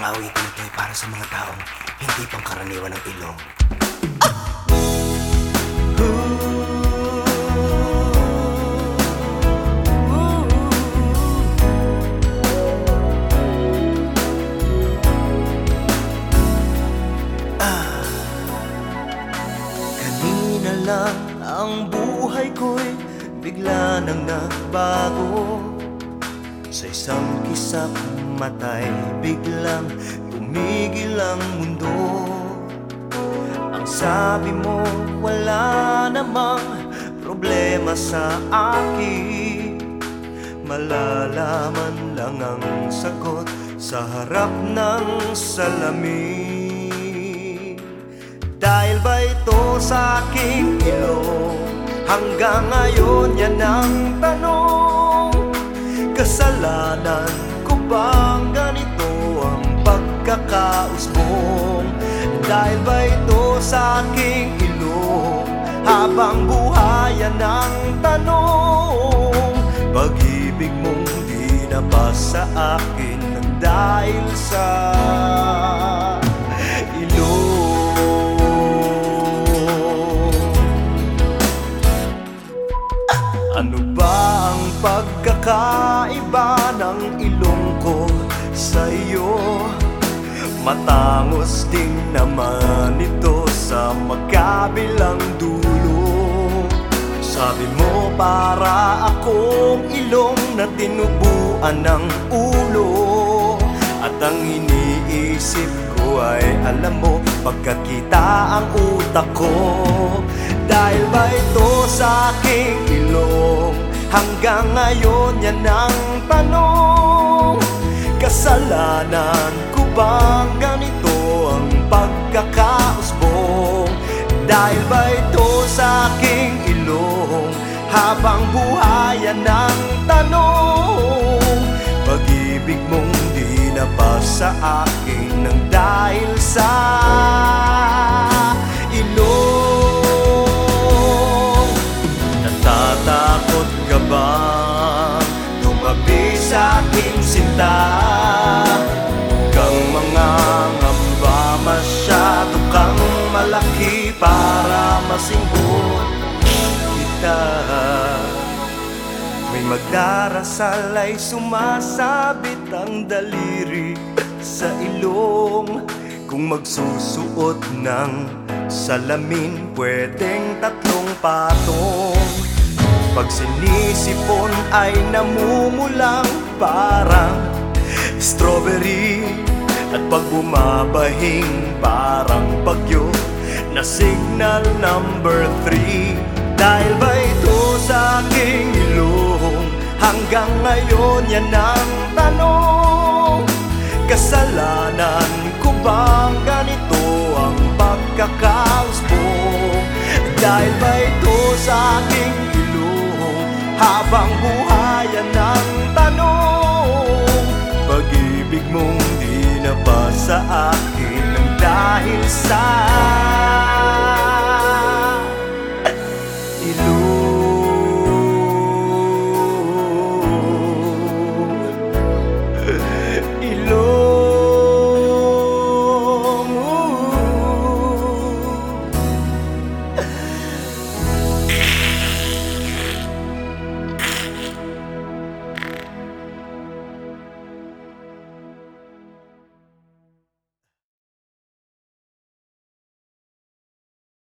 Ang awitin ito ay para sa mga taong hindi pangkaraniwan ng ilong. Kanina lang ang buhay ko'y bigla nang nagbago Sa isang kisap matay biglang tumigil ang mundo. Ang sabi mo wala namang problema sa akin. Malalaman lang ang sagot sa harap ng salamin. Dahil ba ito sa aking ilong? Hanggang ngayon yan ang tanong. Kasalanan pagkakausbong Dahil ba ito sa aking ilong Habang buhayan ang tanong Pag-ibig mong di sa akin Nang dahil sa ilong ano ba ang pagkakaiba ng ilong ko sa iyo? Matangos din naman ito sa magkabilang dulo. Sabi mo para akong ilong na tinubuan ng ulo. At ang iniisip ko ay alam mo Pagkakita ang utak ko Dahil ba ito sa aking ilong? Hanggang ngayon yan ang tanong Kasalanan ko bang ganito ang pagkakausbong? Dahil ba ito sa aking ilong Habang buhayan ng tanong? Pag-ibig mong di na sa akin Nang dahil sa ilong. Natatakot ka ba? Tumabi sa aking sinta Para masinghot kita. May magdarasal ay sumasabit ang daliri sa ilong. Kung magsusuot ng salamin Pwedeng tatlong patong. Pag sinisipon ay namumulang parang strawberry. At pag bumabahing parang bagyo na signal number three. Dahil ba ito sa aking ilong Hanggang ngayon yan ang tanong. Kasalanan ko bang ganito ang pagkakausbong Dahil ba ito sa aking ilong Habang buhay